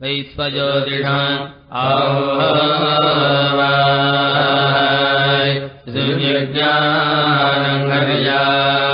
वैश्वज्योतिषा आहुज्ञानङ्गर्या वन्दे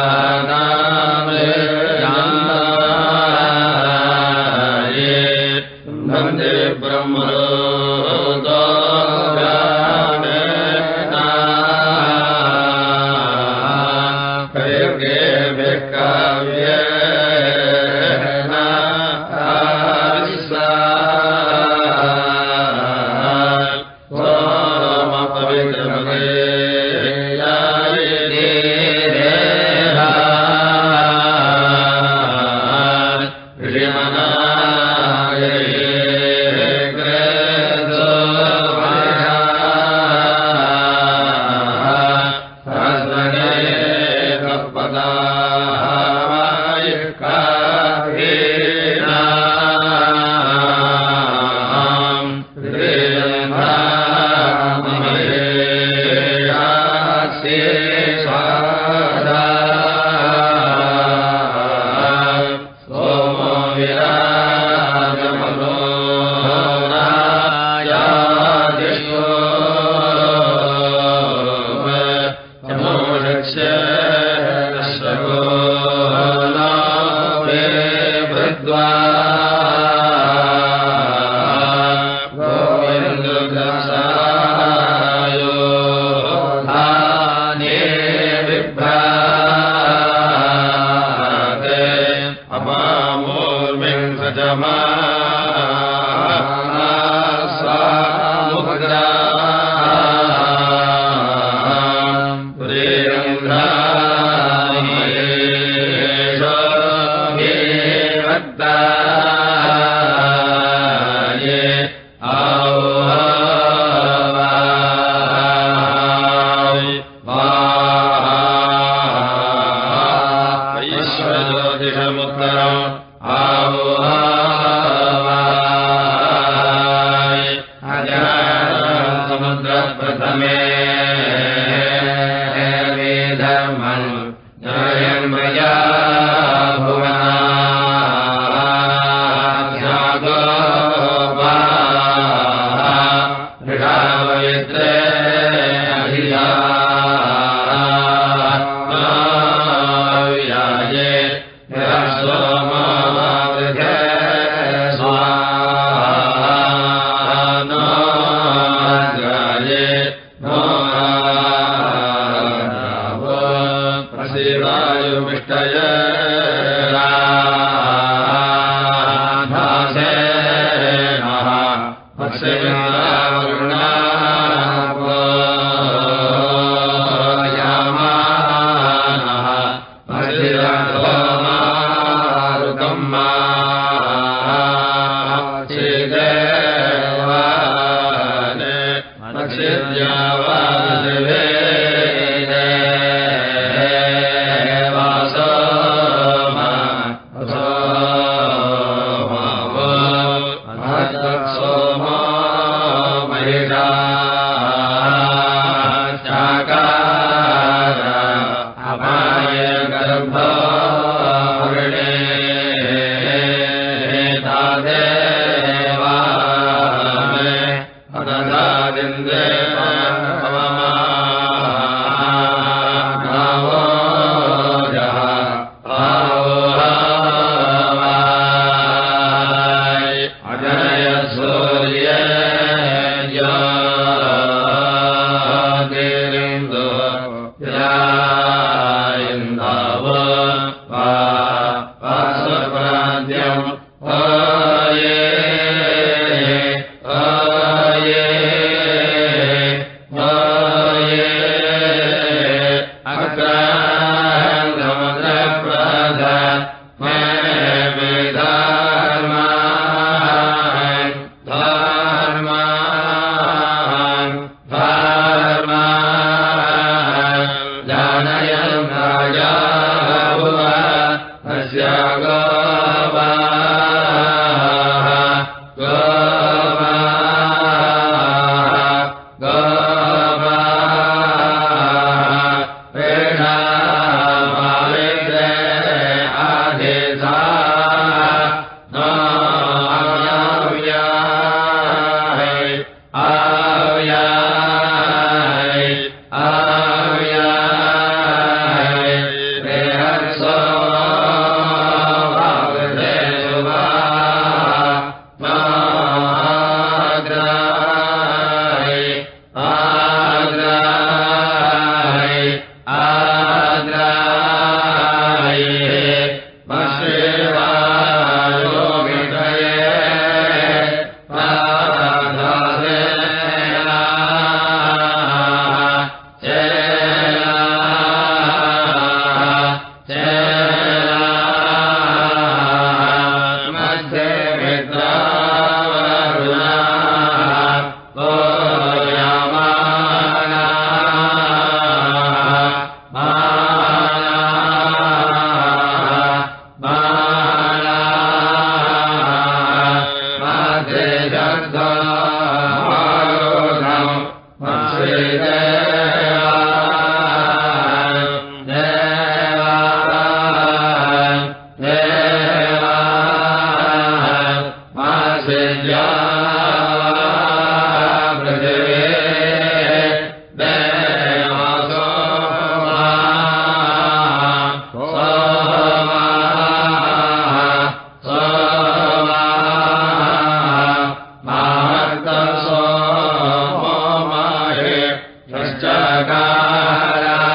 निराकार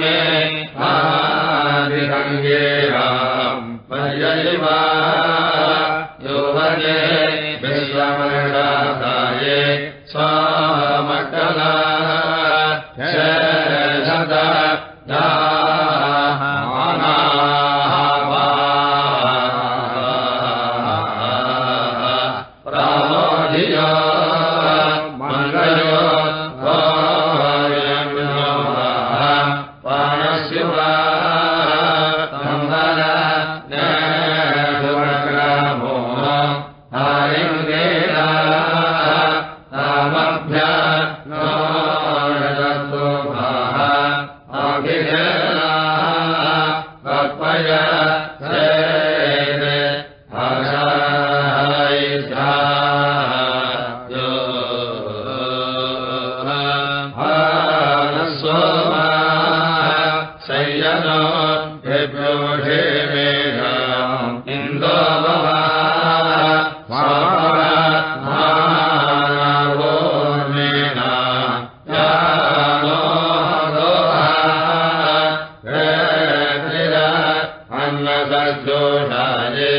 सय्यनो पद्योषाये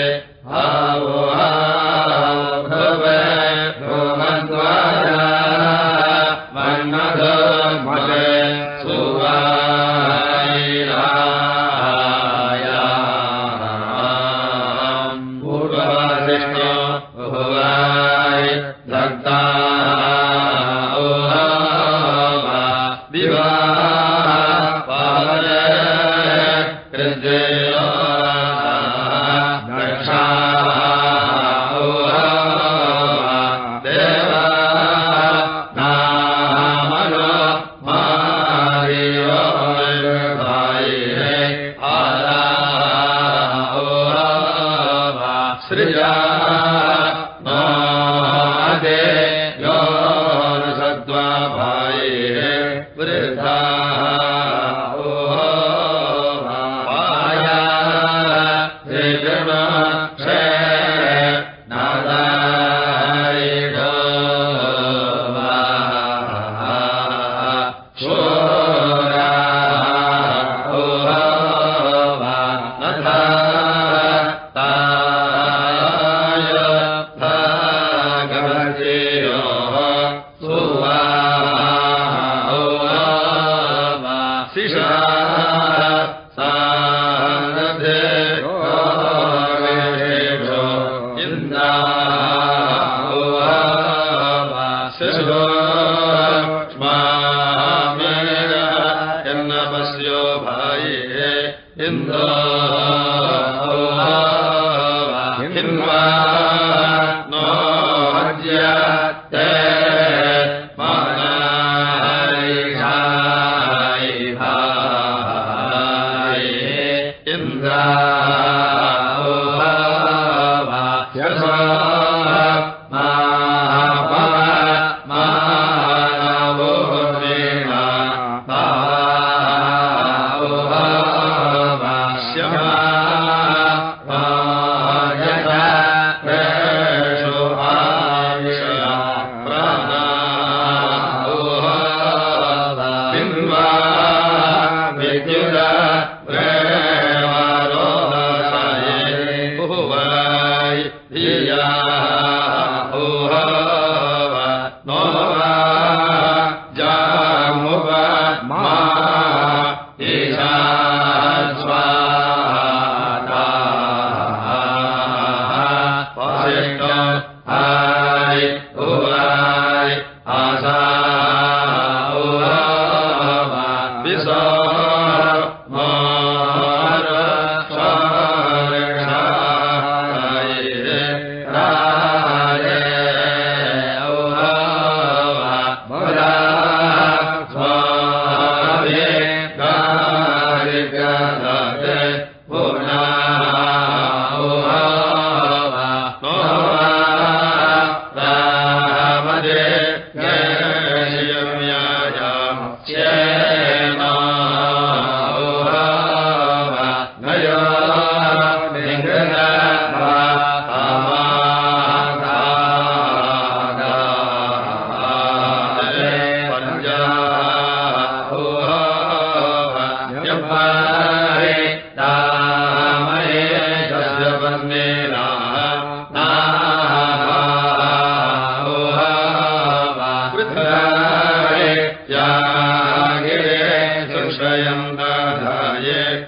रे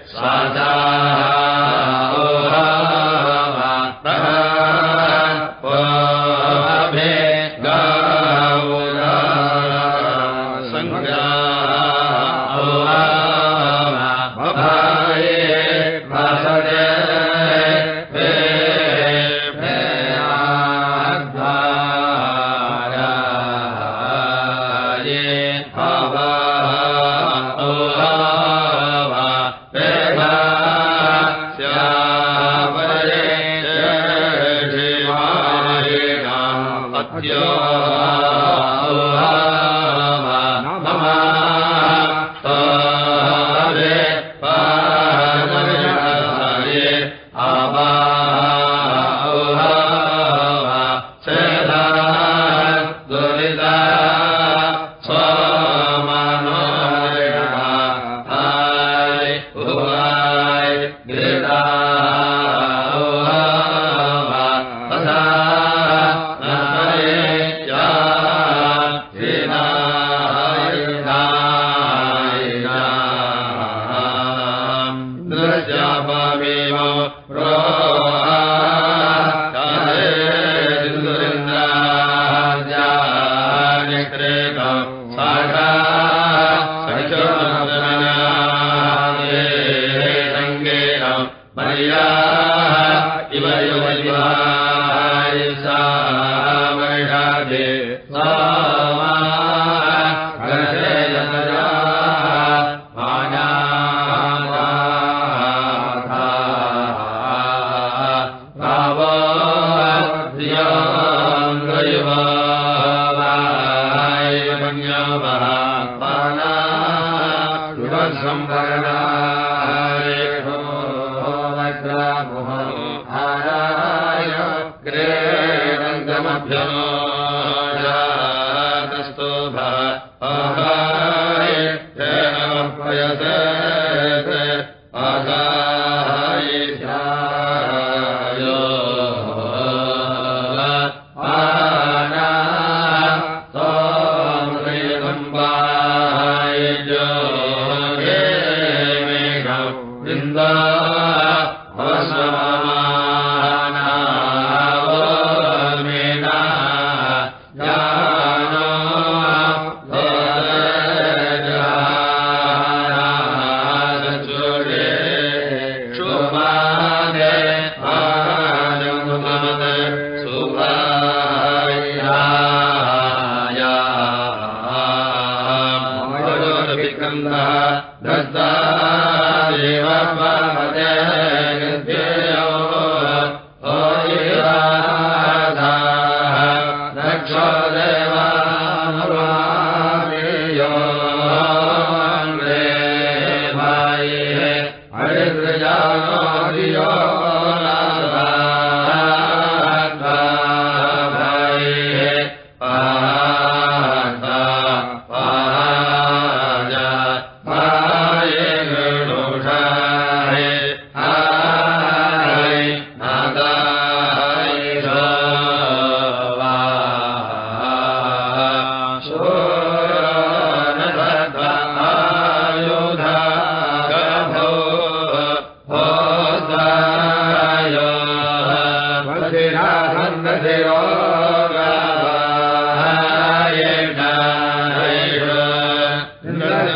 या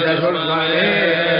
ता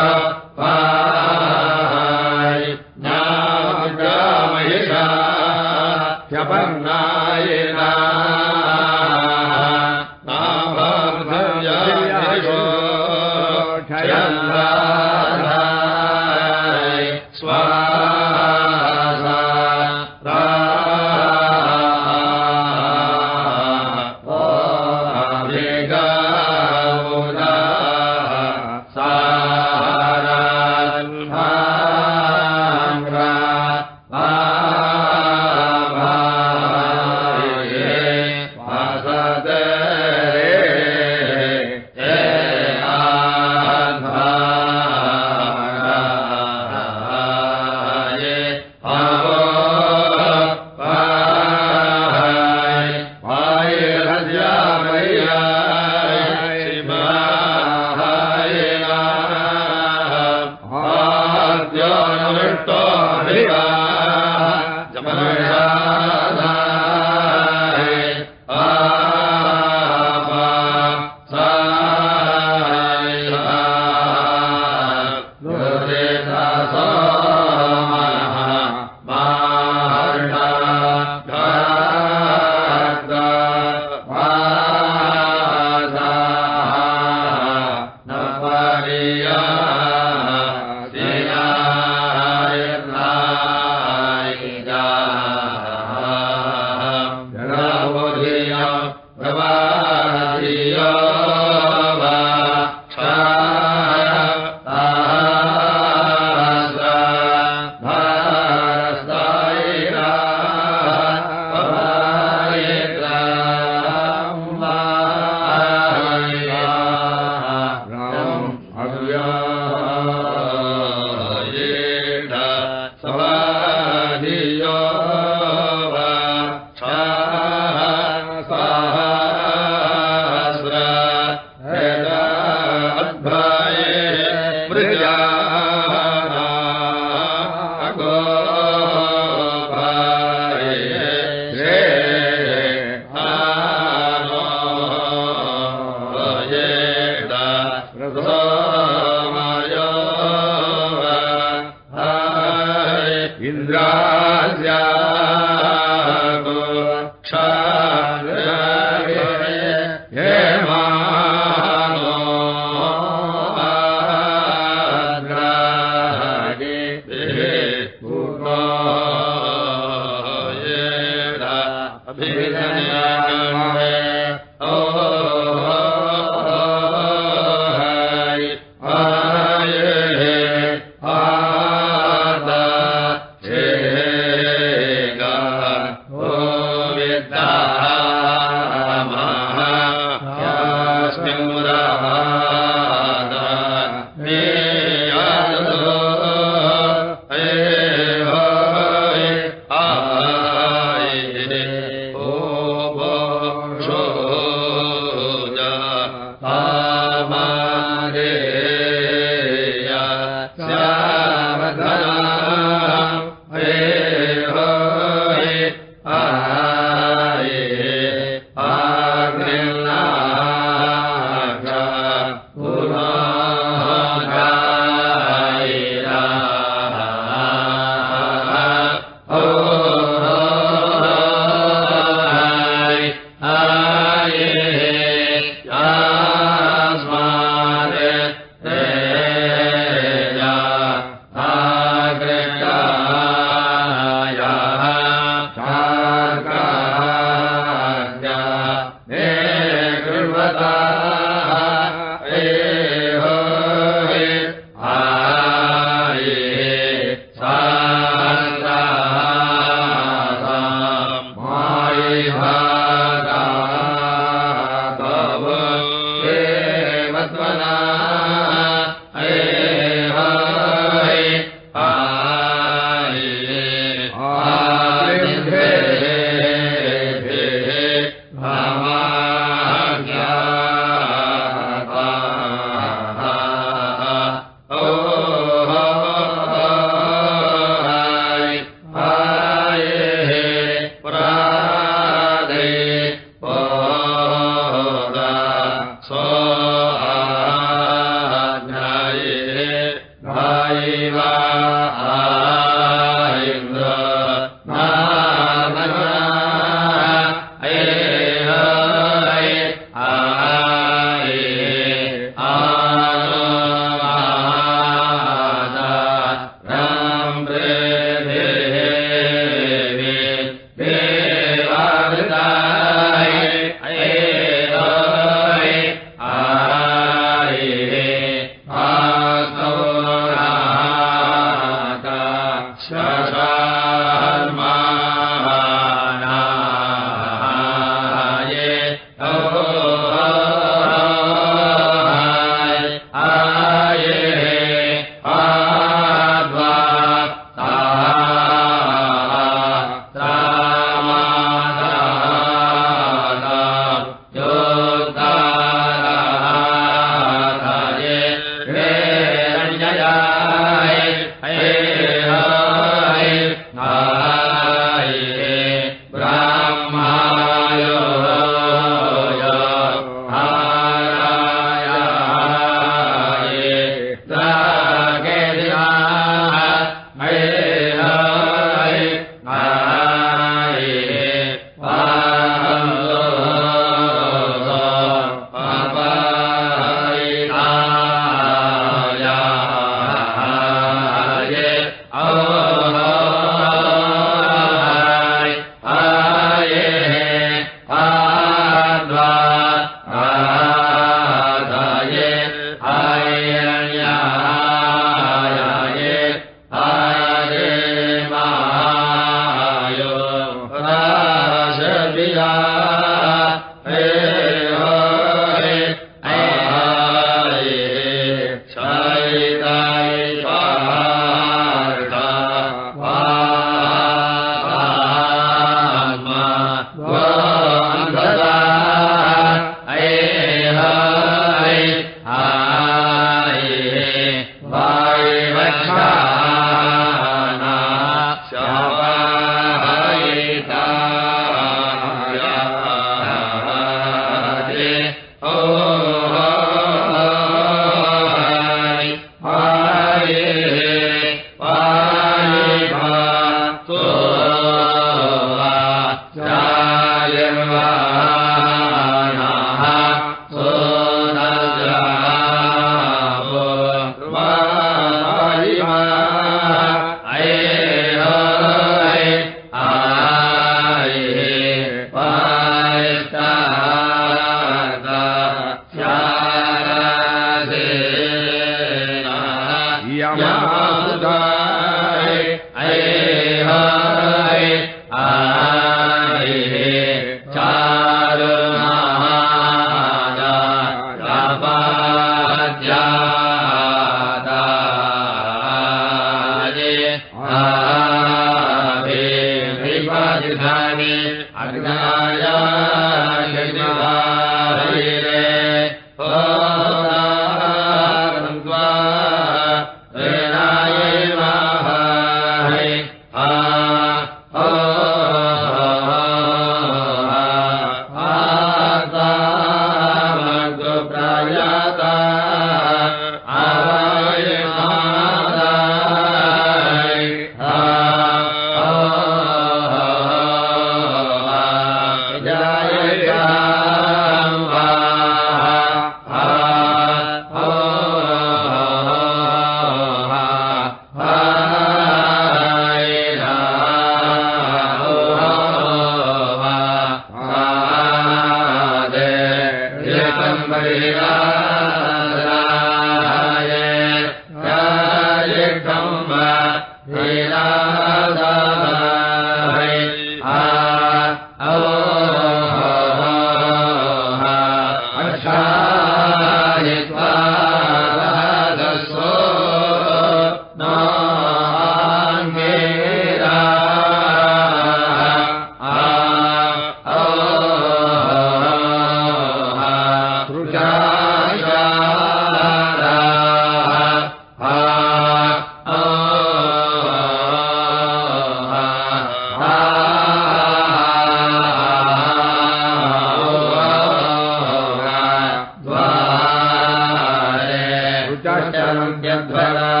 विश्वा